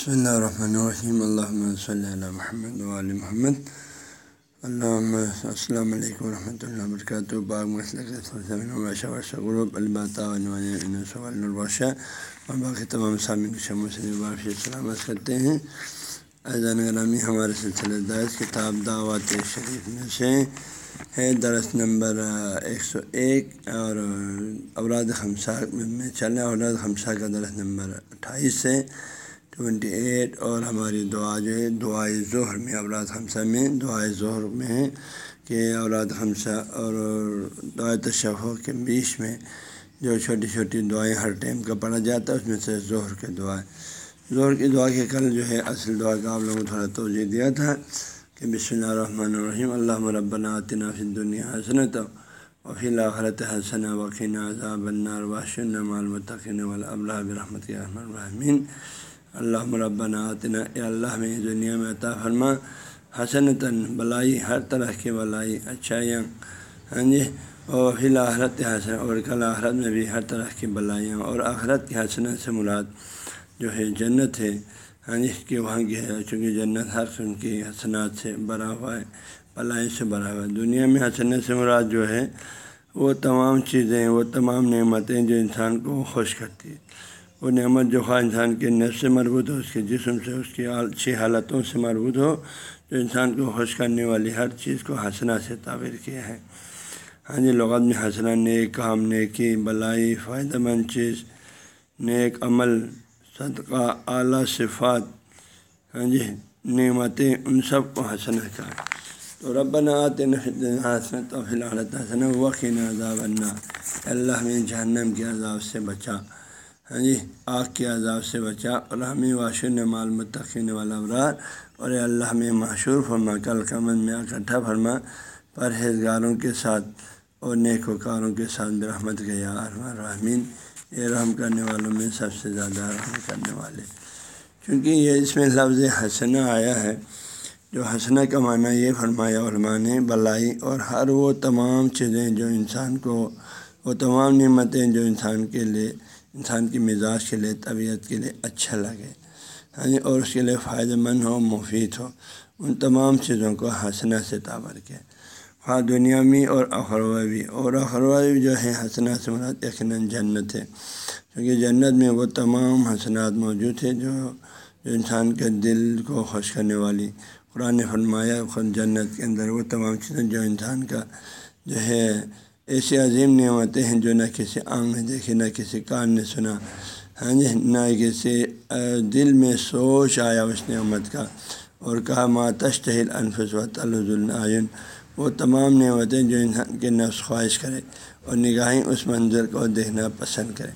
بسم اللہ الرحمن الرحیم الحمۃ صلی اللہ محمد علیہ محمد الحمۃ السلام علیکم ورحمۃ اللہ وبرکاتہ باغ غروب الباطہ اور باقی تمام سامعین شمع سے سلامت کرتے ہیں اذان گرامی ہمارے سلسلے درس کتاب دعوت شریف میں سے ہے درس نمبر ایک سو ایک اور اوراد خمسہ میں چلے اوراد خمسہ کا درس نمبر اٹھائیس سے ٹوینٹی ایٹ اور ہماری دعا جو ہے دعائے ظہر میں اوراد خمسہ میں دعائے ظہر میں ہے کہ اوراد خمسہ اور دعائے تشہر کے بیچ میں جو چھوٹی چھوٹی دعائیں ہر ٹائم کا پڑھا جاتا ہے، اس میں سے ظہر کے دعائیں ظہر کی دعا کے کل جو ہے، اصل دعا کا آپ لوگوں کو تھوڑا توجہ دیا تھا کہ بسم اللہ الرحمن الرحیم اللہ ربنا آتنا فی الدنیا حسنت وفی الآخرت حسن وقین عذاب النار واشن المطقین والابلہ برحمت الرحمن الرحمین اللہ مربنا آتنا، اے اللہ میں دنیا میں عطا فرما، حسنتاً، بلائی، ہر طرح کی بلائی، اچھائیاں ہاں جی اور فی الآخرت حسن، اور کل آخرت میں بھی ہر طرح کی بلائیاں، اور آخرت کی حسنت سے مراد جو ہے جنت ہے ہاں جی کہ وہاں کی ہے چونکہ جنت ہر قسم کی حسنات سے بھرا ہوا ہے بلائی سے بھرا ہوا ہے۔ دنیا میں حسنت سے مراد جو ہے، وہ تمام چیزیں، وہ تمام نعمتیں جو انسان کو خوش کرتی ہے وہ نعمت جو خواہ انسان کے نفس سے مربوط ہو، اس کے جسم سے، اس کی اچھی حالتوں سے مربوط ہو، جو انسان کو خوش کرنے والی ہر چیز کو ہنسنا سے تعبیر کیا ہے۔ ہاں جی لغت میں ہنسنا نیک، کام نیکی، بلائی، فائدہ مند چیز، نیک عمل، صدقہ، اعلیٰ صفات ہاں جی نعمتیں، ان سب کو ہنسنا کا تو ربنا آتے حسن تو فی الحال حسن وقین عذاب اللہ اللہ میں جہنم کے عذاب سے بچا۔ ہاں جی آگ کے عذاب سے بچا۔ اور ہمیں واشن مال متقین والا ابرار اور اللہ میں معشور فرما۔ کل کمن میں اکٹھا فرما۔ پرہیزگاروں کے ساتھ اور نیک وکاروں کے ساتھ برحمت گیا رحمین یہ رحم کرنے والوں میں سب سے زیادہ رحم کرنے والے۔ چونکہ یہ اس میں لفظ حسنا آیا ہے، جو حسنا کا معنی یہ فرمایا، علماء نے بلائی۔ اور ہر وہ تمام چیزیں جو انسان کو، وہ تمام نعمتیں جو انسان کے لیے انسان کی مزاج کے لیے، طبیعت کے لیے اچھا لگے۔ ہاں اور اس کے لیے فائدہ مند ہو، مفید ہو۔ ان تمام چیزوں کو حسنا سے تعبر کیا۔ خواہ دنیا میں اور اخروا بھی۔ اور اخروا بھی جو ہے حسنا سے مراد یقیناً جنت ہے۔ کیونکہ جنت میں وہ تمام حسنات موجود ہیں جو جو انسان کے دل کو خوش کرنے والی۔ قرآن فرمایا، خود جنت کے اندر وہ تمام چیزیں جو انسان کا جو ہے ایسی عظیم نعمتیں ہیں جو نہ کسی آنکھ نے دیکھی نہ کسی کان نے سنا۔ ہاں جی نہ کسی دل میں سوچ آیا اس نعمت کا۔ اور کہا ماتشتحل انفس و العین وہ تمام نعمتیں جو انسان کے نفس خواہش کرے اور نگاہیں اس منظر کو دیکھنا پسند کرے۔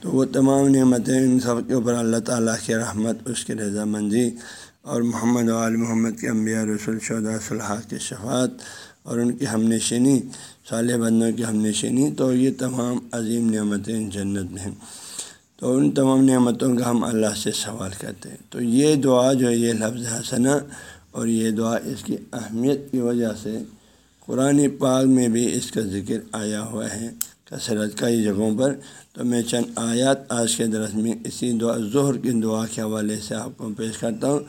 تو وہ تمام نعمتیں ان سب کے اوپر اللہ تعالیٰ کی رحمت، اس کی رضامندی اور محمد وال محمد کے انبیاء، رسول شہدا صلاح کی شفاعت اور ان کی ہم نشینی صالح بندوں کی ہم نشینی تو یہ تمام عظیم نعمتیں جنت میں ہیں۔ تو ان تمام نعمتوں کا ہم اللہ سے سوال کرتے ہیں۔ تو یہ دعا جو ہے، یہ لفظ حسنا اور یہ دعا اس کی اہمیت کی وجہ سے قرآن پاک میں بھی اس کا ذکر آیا ہوا ہے کثرت کئی جگہوں پر۔ تو میں چند آیات آج کے درس میں اسی دعا، ظہر کی دعا کے حوالے سے آپ کو پیش کرتا ہوں۔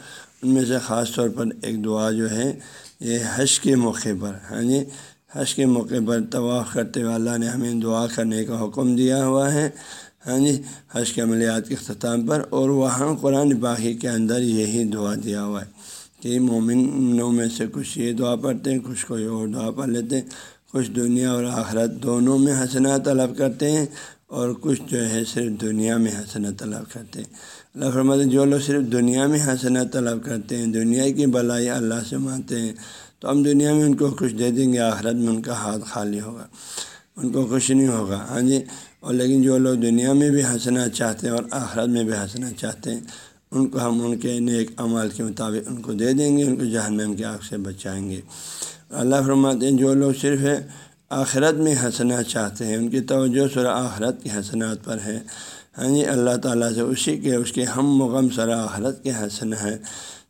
ان میں سے خاص طور پر ایک دعا جو ہے یہ حج کے موقع پر ہاں جی حج کے موقع پر طواف کرتے ہوئے اللہ نے ہمیں دعا کرنے کا حکم دیا ہوا ہے ہاں جی حج کے عملیات کے اختتام پر، اور وہاں قرآن باغی کے اندر یہی دعا دیا ہوا ہے کہ مومنوں میں سے کچھ یہ دعا پڑھتے ہیں، کچھ کوئی اور دعا پڑھ لیتے ہیں، کچھ دنیا اور آخرت دونوں میں حسنات طلب کرتے ہیں اور کچھ جو ہے صرف دنیا میں حسنت طلب کرتے ہیں۔ اللہ فرماتے جو لوگ صرف دنیا میں حسنت طلب کرتے ہیں، دنیا کی بلائی اللہ سے مانتے ہیں، تو ہم دنیا میں ان کو کچھ دے دیں گے، آخرت میں ان کا ہاتھ خالی ہوگا، ان کو کچھ نہیں ہوگا۔ ہاں جی اور لیکن جو لوگ دنیا میں بھی ہنسنا چاہتے ہیں اور آخرت میں بھی ہنسنا چاہتے ہیں، ان کو ہم ان کے نیک عمال کے مطابق ان کو دے دیں گے، ان کو جہنم کے آگ سے بچائیں گے۔ اللہ فرماتے ہیں، جو لوگ صرف ہے آخرت میں ہنسنا چاہتے ہیں۔ ان کی توجہ سر آخرت کی حسنات پر ہے۔ ہاں جی اللہ تعالیٰ سے اسی کے، اس کے ہم مغم سر آخرت کے حسن ہے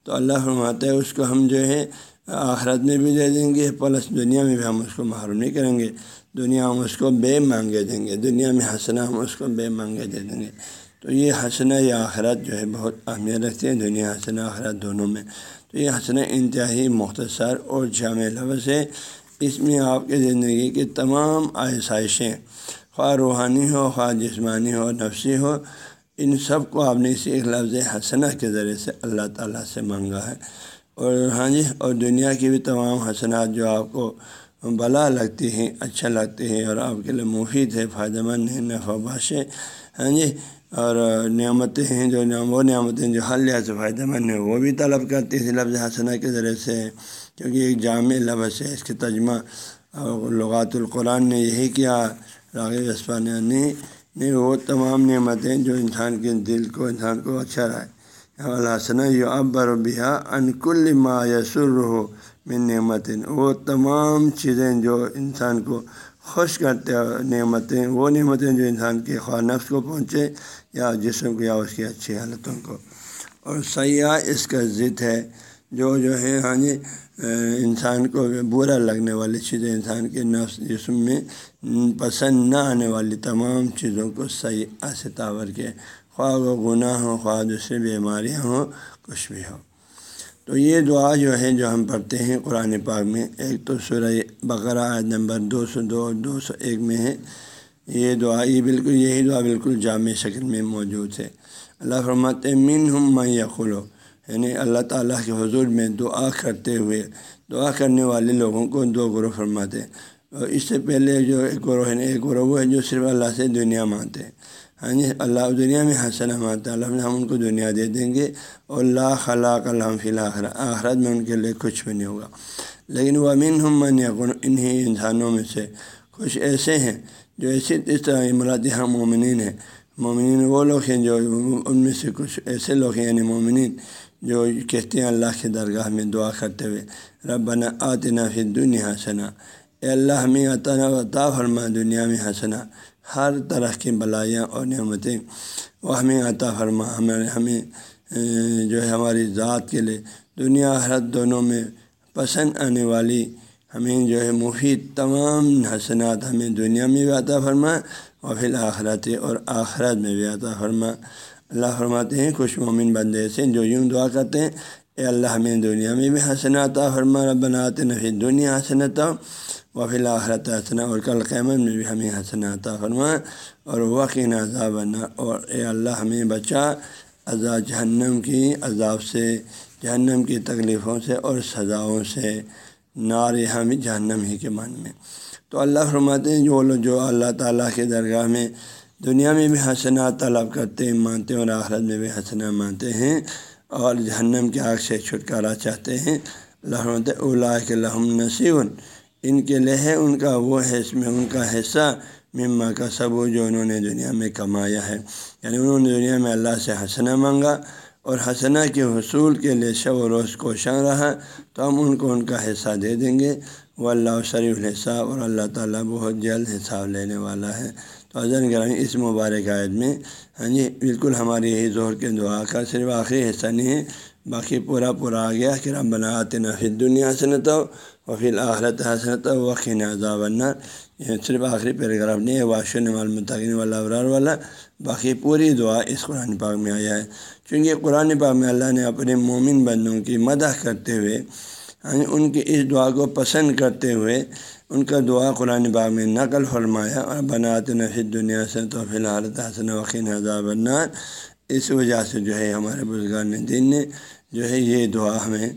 تو اللہ فرماتے ہیں، اس کو ہم جو ہے، آخرت میں بھی دے دیں گے، پلس دنیا میں بھی ہم اس کو محروم نہیں کریں گے۔ دنیا ہم اس کو بے مانگے دیں گے۔ دنیا میں ہنسنا ہم اس کو بے مانگے دے دیں گے۔ تو یہ حسن یا آخرت جو ہے، بہت اہمیت رکھتی ہے۔ دنیا حسن آخرت دونوں میں۔ تو یہ حسن انتہائی مختصر اور جامع لفظ ہے۔ اس میں آپ کی زندگی کی تمام آسائشیں، خواہ روحانی ہو، خواہ جسمانی ہو، نفسی ہو، ان سب کو آپ نے اسی ایک لفظ حسنہ کے ذریعے سے اللہ تعالیٰ سے مانگا ہے۔ اور ہاں جی اور دنیا کی بھی تمام حسنات جو آپ کو بلا لگتی ہیں اچھا لگتی ہے اور آپ کے لیے مفید ہے فائدہ مند ہے نفع باش ہے ہاں جی اور نعمتیں ہیں جو وہ نعمتیں جو حل لحاظ سے فائدہ مند ہیں، وہ بھی طلب کرتی ہیں لفظ حسنہ کے ذریعے سے۔ کیونکہ ایک جامع لفظ ہے، اس کے ترجمہ لغات القرآن نے یہی کیا، راغب اسپانیہ نے، نہیں، وہ تمام نعمتیں جو انسان کے دل کو، انسان کو اچھا رہے الحسن یو ابر بیا انکل ما یسر ہو میں نعمت وہ تمام چیزیں جو انسان کو خوش کرتے نعمتیں، وہ نعمتیں جو انسان کے خواہ نفس کو پہنچے یا جسم کو یا اس کی اچھی حالتوں کو۔ اور سیاح اس کا ضد ہے، جو جو ہے ہاں جی انسان کو برا لگنے والی چیزیں انسان کے نفس، جسم میں پسند نہ آنے والی تمام چیزوں کو صحیح سے کے، خواہ و گناہ ہو خواہ دوسری بیماریاں ہوں، کچھ بھی ہو۔ تو یہ دعا جو ہے جو ہم پڑھتے ہیں قرآن پاک میں، ایک تو سورہ بقرہ عید نمبر دو سو دو دو سو ایک میں ہے۔ یہ دعا، یہ بالکل، یہی دعا بالکل جامع شکل میں موجود ہے۔ اللہ فرمات من ہم میں یقلو یعنی اللہ تعالیٰ کے حضور میں دعا کرتے ہوئے، دعا کرنے والے لوگوں کو دو گروہ فرماتے ہیں۔ اور اس سے پہلے جو ایک گروہ ہے ایک گروہ وہ ہے جو صرف اللہ سے دنیا مانتے ہیں۔ ہاں جی اللہ دنیا میں حسن مانتا اللہ ہم ان کو دنیا دے دیں گے۔ اور اللہ خلاق اللہ فی الآخر آخرت میں ان کے لیے کچھ بھی نہیں ہوگا۔ لیکن وہ امین ہم یقن انہیں انسانوں میں سے کچھ ایسے ہیں جو ایسی اس طرح مراد یہاں مومنین ہیں۔ مومنین وہ لوگ ہیں جو ان میں سے کچھ ایسے لوگ ہیں یعنی مومنین۔ جو کہتے ہیں اللہ کے درگاہ میں دعا کرتے ہوئے، ربنا آتنا فی دنیا حسنا اے اللہ، ہمیں عطا عطا فرما، دنیا میں حسنا ہر طرح کی بلائیاں اور نعمتیں وہ ہمیں عطا فرما۔ ہمیں ہمیں جو ہے ہماری ذات کے لیے دنیا حرت دونوں میں پسند آنے والی، ہمیں جو ہے مفید تمام حسنات ہمیں دنیا میں بھی عطا فرما اور پھر آخرت اور آخرت میں بھی عطا فرما۔ اللہ فرماتے ہیں، خوش مومن بندے سے جو یوں دعا کرتے ہیں، اے اللہ ہمیں دنیا میں بھی حسنات فرما بناتے نفی دنیا حسنت و فی الآخرت حسنا اور کل قیمت میں بھی ہمیں حسنات فرما اور وقین عذاب بنا اور اے اللہ ہمیں بچا عذاب جہنم کی، عذاب سے، جہنم کی تکلیفوں سے اور سزاؤں سے نار ہم جہنم ہی کے من میں۔ تو اللہ فرماتے ہیں، جو لوگ جو اللہ تعالیٰ کے درگاہ میں دنیا میں بھی حسنات طلب کرتے ہیں، مانتے ہیں اور آخرت میں بھی حسنا مانتے ہیں اور جہنم کے آگ سے چھٹکارا چاہتے ہیں۔ اللہ اولا کے لحم نصیب ان کے لیے ہے ان کا وہ حص میں ان کا حصہ مما کا سب جو انہوں نے دنیا میں کمایا ہے۔ یعنی انہوں نے دنیا میں اللہ سے حسنا مانگا اور حسنا کے حصول کے لیے شب و روز کوشاں رہا۔ تو ہم ان کو ان کا حصہ دے دیں گے۔ وہ اللہ شریف الحصاب اور اللہ تعالیٰ بہت جلد حساب لینے والا ہے۔ حضرت گرامی اس مبارک عائد میں۔ ہاں جی بالکل ہماری یہی زہر کے دعا کا صرف آخری حصہ نہیں ہے، باقی پورا پورا آ گیا کہ رب بناتے نفی دنیا حسنت ہو و پھر آخرت حسنت و وقین عذاب النار۔ یہ صرف آخری پیراگراف نہیں ہے، واشن والمتقین والا ابرار والا۔ باقی پوری دعا اس قرآن پاک میں آیا ہے۔ چونکہ قرآن پاک میں اللہ نے اپنے مومن بندوں کی مدح کرتے ہوئے ہاں جی، ان کی اس دعا کو پسند کرتے ہوئے ان کا دعا قرآن باغ میں نقل فرمایا اور بنات نفید دنیا سے تو فی الحال حسن وقین عذاب النار. اس وجہ سے جو ہے ہمارے بزرگان دین نے جو ہے یہ دعا ہمیں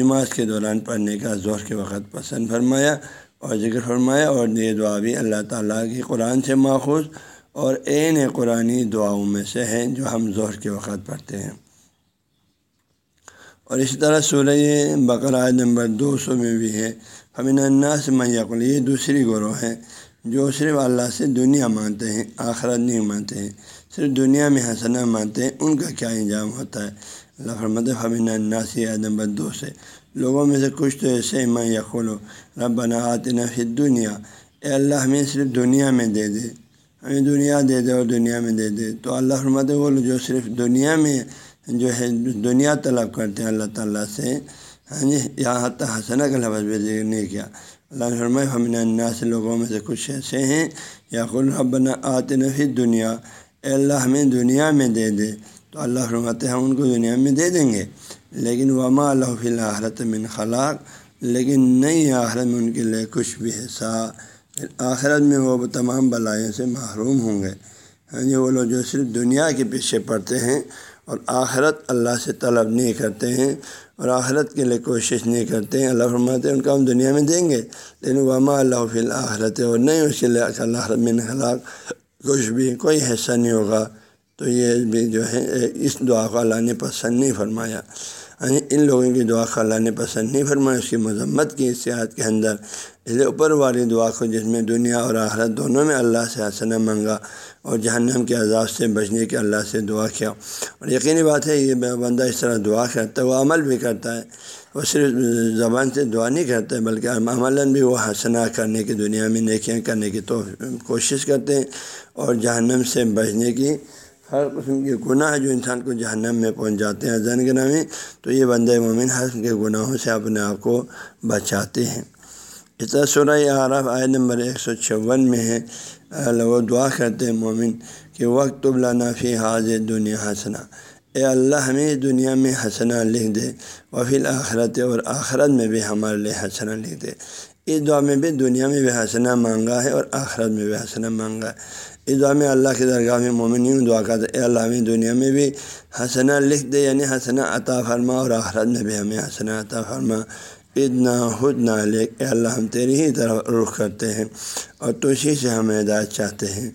نماز کے دوران پڑھنے کا زور کے وقت پسند فرمایا اور ذکر فرمایا اور یہ دعا بھی اللہ تعالیٰ کی قرآن سے ماخوذ اور عین قرآن دعاؤں میں سے ہیں جو ہم زہر کے وقت پڑھتے ہیں۔ اور اسی طرح سورہ بقرآ نمبر دو سو میں بھی ہے ہمیں الناس میقل یہ دوسری گروہ ہے جو صرف اللہ سے دنیا مانتے ہیں، آخرت نہیں مانتے ہیں، صرف دنیا میں حسنا مانتے ہیں، ان کا کیا انجام ہوتا ہے؟ اللہ فرمت فمن الناس نمبر دو سے لوگوں میں سے کچھ تو ایسے میں یقول رب آتے فی دنیا اے اللہ، ہمیں صرف دنیا میں دے دے۔ ہمیں دنیا دے دے اور دنیا میں دے دے۔ تو اللہ فرمت وہ جو صرف دنیا میں جو ہے، دنیا طلب کرتے ہیں اللہ تعالیٰ سے ہاں جی یہاں تک حسنا کا لفظ بھی ذکر نہیں کیا۔ اللہ نے فرمائے ہم نے سے لوگوں میں سے کچھ ایسے ہیں۔ یا ربنا آتے نفی دنیا اے اللہ ہمیں دنیا میں دے دے۔ تو اللہ فرماتے ہم ان کو دنیا میں دے دیں گے۔ لیکن وما اللہ فی الحرت من خلاق۔ لیکن نئی آخرت میں ان کے لیے کچھ بھی حصہ۔ آخرت میں وہ تمام بلائیوں سے محروم ہوں گے۔ ہاں جی وہ لوگ جو صرف دنیا کے پیچھے پڑتے ہیں اور آخرت اللہ سے طلب نہیں کرتے ہیں۔ اور آخرت کے لیے کوشش نہیں کرتے ہیں۔ اللہ فرماتے ہیں، ان کا ہم دنیا میں دیں گے۔ لیکن وما اللہ فی الآخرت اور نہیں اس کے لیے اللہ من خلاق کچھ بھی، کوئی حصہ نہیں ہوگا۔ تو یہ بھی جو ہے، اس دعا کو اللہ نے پسند نہیں فرمایا۔ یعنی ان لوگوں کی دعا کو اللہ نے پسند نہیں فرمایا اس کی مذمت کی صحت کے اندر۔ اس لیے اوپر والی دعا کو جس میں دنیا اور آخرت دونوں میں اللہ سے حسنہ منگا اور جہنم کے عذاب سے بچنے کے اللہ سے دعا کیا۔ اور یقینی بات ہے، یہ بندہ اس طرح دعا کرتا ہے، وہ عمل بھی کرتا ہے۔ وہ صرف زبان سے دعا نہیں کرتا ہے، بلکہ عملاً بھی وہ حسنا کرنے کی دنیا میں نیکیاں کرنے کی تو کوشش کرتے ہیں اور جہنم سے بچنے کی ہر قسم کے گناہ جو انسان کو جہنم میں پہنچ جاتے ہیں زن گناہ میں تو یہ بندہ مومن ہر کے گناہوں سے اپنے آپ کو بچاتے ہیں۔ اس طرح سورہ عارف آئے نمبر ایک سو چون میں ہے۔ وہ دعا کرتے ہیں مومن کہ وقت ابلانا فی حاضر دنیا حسنا اے اللہ، ہمیں دنیا میں حسنا لکھ دے۔ وفیل آخرت اور آخرت میں بھی ہمارے لیے حسنا لکھ دے۔ اس دعا میں بھی دنیا میں بھی حسنا مانگا ہے اور آخرت میں بھی حسنا مانگا ہے۔ اس دعا میں اللہ کے درگاہ میں مومن دعا کرتے اے اللہ ہمیں دنیا میں بھی حسنا لکھ دے یعنی حسنا عطا فرما اور آخرت میں بھی ہمیں حسنا عطا فرما۔ اتنا خود نہ لے اے اللہ ہم تیری ہی طرف رخ کرتے ہیں اور تو سے ہم ہدایت چاہتے ہیں۔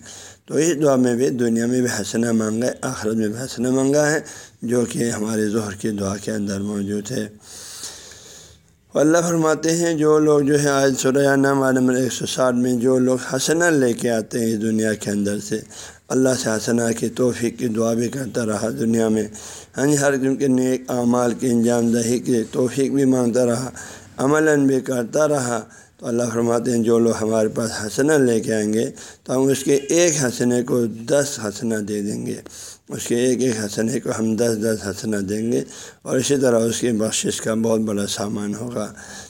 تو اس دعا میں بھی دنیا میں بھی حسنا مانگا ہے، آخرت میں بھی حسنا مانگا ہے، جو کہ ہمارے ظہر کی دعا کے اندر موجود ہے۔ اللہ فرماتے ہیں، جو لوگ جو ہے آج سریا نام عالم ایک سو ساٹھ میں جو لوگ حسنہ لے کے آتے ہیں اس دنیا کے اندر سے، اللہ سے حسنا کی توفیق کی دعا بھی کرتا رہا دنیا میں۔ ہاں جی، ہر قسم کے نیک اعمال کی انجام دہی کی توفیق بھی مانگتا رہا، عملاً بھی کرتا رہا۔ تو اللہ فرماتے ہیں، جو لوگ ہمارے پاس حسنا لے کے آئیں گے تو ہم اس کے ایک حسنے کو دس حسنا دے دیں گے۔ اس کے ایک ایک حسنے کو ہم دس دس حسنا دیں گے اور اسی طرح اس کی بخشش کا بہت بڑا سامان ہوگا۔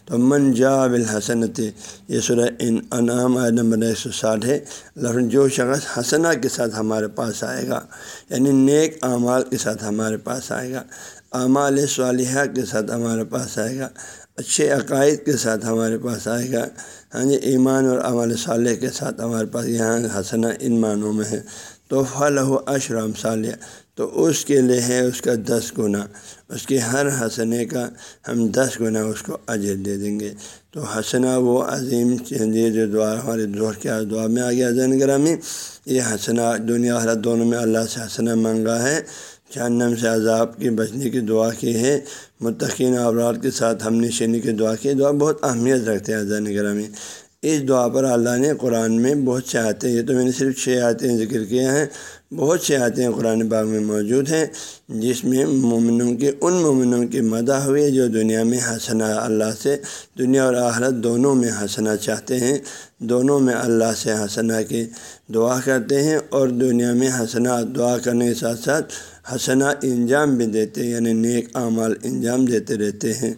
تو من جا بالحسنت یہ سورہ ان انعام عید نمبر ایک سو ساٹھ ہے۔ اللہ جو شخص حسنا کے ساتھ ہمارے پاس آئے گا یعنی نیک اعمال کے ساتھ ہمارے پاس آئے گا، اعمال صالحہ کے ساتھ ہمارے پاس آئے گا اچھے عقائد کے ساتھ ہمارے پاس آئے گا۔ ہاں جی ایمان اور عمل صالح کے ساتھ ہمارے پاس یہاں حسنا ان معنوں میں ہے۔ تو فل ہو اشرم صالح تو اس کے لیے ہے اس کا دس گنا اس کے ہر حسنے کا ہم دس گنا اس کو اجر دے دیں گے۔ تو حسنا وہ عظیم چیز جو دعا، ہمارے دور کے دعا میں آ گیا زین گرامی۔ یہ حسنا دنیا حرت دونوں میں اللہ سے حسنا مانگا ہے۔ جہنم سے عذاب کی بچنے کی دعا کی ہے متقین ابرار کے ساتھ ہم نشینی کی دعا کی۔ دعا بہت اہمیت رکھتے ہیں زین گرامی اس دعا پر اللہ نے قرآن میں بہت سے آتے ہیں یہ تو میں نے صرف چھ آتے ذکر کیے ہیں۔ بہت سے آتے ہیں قرآن باغ میں موجود ہیں، جس میں مومنوں کے، ان مومنوں کی مدح ہوئی جو دنیا میں حسنا اللہ سے دنیا اور آخرت دونوں میں ہنسنا چاہتے ہیں۔ دونوں میں اللہ سے حسنا کی دعا کرتے ہیں اور دنیا میں حسنا دعا کرنے کے ساتھ ساتھ حسنا انجام بھی دیتے یعنی نیک اعمال انجام دیتے رہتے ہیں۔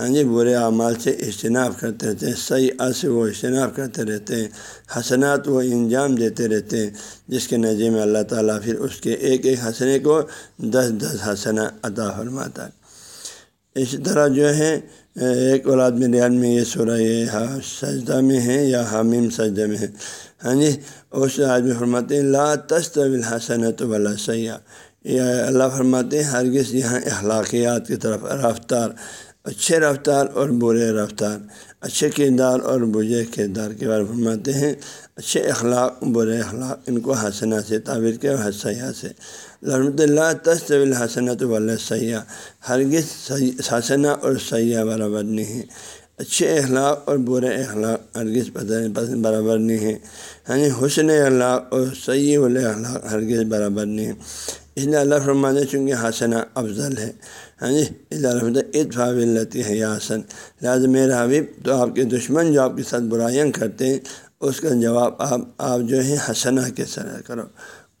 ہاں جی برے اعمال سے اجتناب کرتے رہتے ہیں، صحیح سے وہ اجتناب کرتے رہتے ہیں، حسنات وہ انجام دیتے رہتے ہیں، جس کے نظر میں اللہ تعالیٰ پھر اس کے ایک ایک حسنے کو دس دس حسنا عطا فرماتا ہے۔ اسی طرح جو ہے، ایک اولاد میں ریان میں یہ سورہ یہ سجدہ میں ہے یا حامیم سجدہ میں ہے۔ ہاں جی اس آدمی فرماتے ہیں، لا تستویل حسنت والا سیاح اللہ فرماتے ہیں، ہرگز یہاں اخلاقیات کی طرف رفتار، اچھے رفتار اور برے رفتار، اچھے کردار اور برے کردار کے بارے فرماتے ہیں۔ اچھے اخلاق، برے اخلاق، ان کو حسنا سے تعبیر کے اور سیاح سے۔ رحمۃ اللہ تصویل حسنت والا سیاح۔ ہرگز حسنا اور سیاح برابر نہیں ہے اچھے اخلاق اور برے اخلاق ہرگز برابر نہیں ہے ہاں جی یعنی حسن اخلاق اور سید اخلاق ہرگز برابر نہیں ہے اس لیے اللہ فرمانے چونکہ حسنا افضل ہے۔ ہاں جی اللہ اتفا بلتی ہے یا حسن۔ لہٰذا میرا حبیب، تو آپ کے دشمن جو آپ کے ساتھ برائیاں کرتے ہیں، اس کا جواب آپ آپ جو ہے حسنا کے سر کرو۔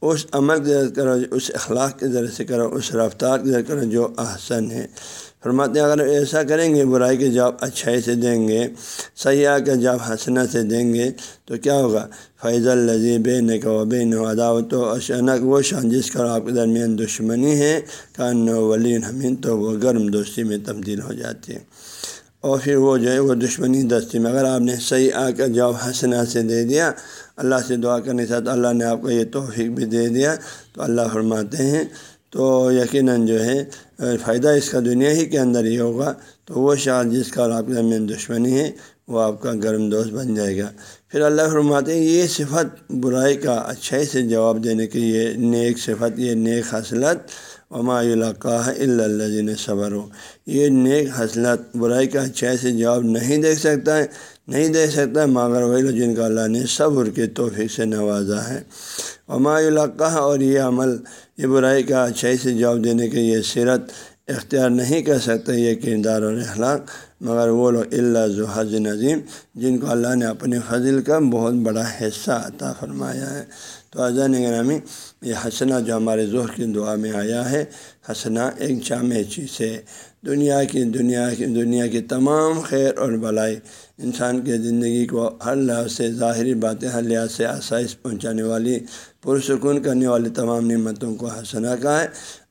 اس عمل کی ذریعے کرو، اس اخلاق کے ذریعے سے کرو، اس رفتار کی ذریعے کرو جو احسن ہے۔ فرماتے ہیں، اگر ایسا کریں گے، برائی کے جواب اچھائی سے دیں گے، سیاح کا جواب حسنہ سے دیں گے، تو کیا ہوگا؟ فیض الزی بے نقو عداوت و اشنک، وہ شان جس کا آپ کے درمیان دشمنی ہے کان ولی حمین تو وہ گرم دوستی میں تبدیل ہو جاتی ہے۔ اور پھر وہ جو ہے، وہ دشمنی دستی میں، اگر آپ نے صحیح آ کر جواب حسنہ سے دے دیا، اللہ سے دعا کرنے کے ساتھ اللہ نے آپ کو یہ توفیق بھی دے دیا۔ تو اللہ فرماتے ہیں، تو یقیناً جو ہے فائدہ اس کا دنیا ہی کے اندر ہی ہوگا تو وہ شاہ جس کا آپ کے درمیان دشمنی ہے، وہ آپ کا گرم دوست بن جائے گا۔ پھر اللہ فرماتے ہیں، یہ صفت برائی کا اچھائی سے جواب دینے کی یہ نیک صفت، یہ نیک حاصلت، وما علاقہ اللہ صبر ہو یہ نیک حاصلت برائی کا اچھائی سے جواب نہیں دیکھ سکتا ہے، نہیں دے سکتا مگر وہی جن کا اللہ نے صبر کے توفیق سے نوازا ہے۔ وما علاقہ اور یہ عمل یہ برائی کا اچھائی سے جواب دینے کے یہ سیرت اختیار نہیں کر سکتے، یہ کردار اور اخلاق مگر وہ لوگ اللہ حض نظیم، جن کو اللہ نے اپنے فضل کا بہت بڑا حصہ عطا فرمایا ہے۔ تو اذان گرامی یہ حسنا جو ہمارے ظہر کی دعا میں آیا ہے حسنا ایک جامع چیز ہے۔ دنیا کی دنیا کی دنیا کی تمام خیر اور بلائی، انسان کے زندگی کو ہر لحاظ سے ظاہری باتیں، ہر لحاظ سے آسائش پہنچانے والی، پرسکون کرنے والی تمام نعمتوں کو حسنا کا ہے۔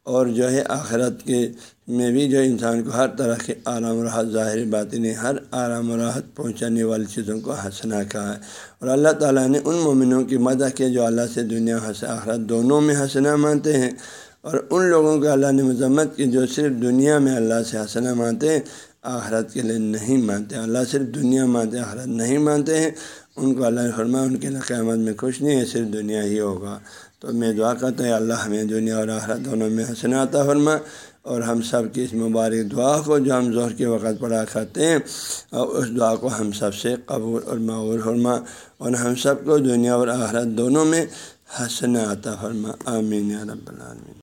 اور جو ہے آخرت کے میں بھی جو انسان کو ہر طرح کے آرام و راحت، ظاہری باتیں ہر آرام و راحت پہنچانے والی چیزوں کو حسنا کہا ہے۔ اور اللہ تعالیٰ نے ان مومنوں کی مدد کے جو اللہ سے دنیا حس آخرت دونوں میں حسنا مانتے ہیں۔ اور ان لوگوں کو اللہ نے مذمت کی جو صرف دنیا میں اللہ سے حسنا مانتے ہیں، آخرت کے لیے نہیں مانتے اللہ صرف دنیا مانتے آخرت نہیں مانتے ہیں۔ ان کو اللہ فرما ان کے لیے قیامت میں خوش نہیں ہے، صرف دنیا ہی ہوگا۔ تو میں دعا کرتا ہوں اللہ ہمیں دنیا اور آخرت دونوں میں حسناتا فرما اور ہم سب کی اس مبارک دعا کو جو ہم ظہر کے وقت پڑھا کرتے ہیں، اور اس دعا کو ہم سب سے قبول اور معور فرما اور ہم سب کو دنیا اور آخرت دونوں میں حسن عطا فرما۔ آمین رب العالمین۔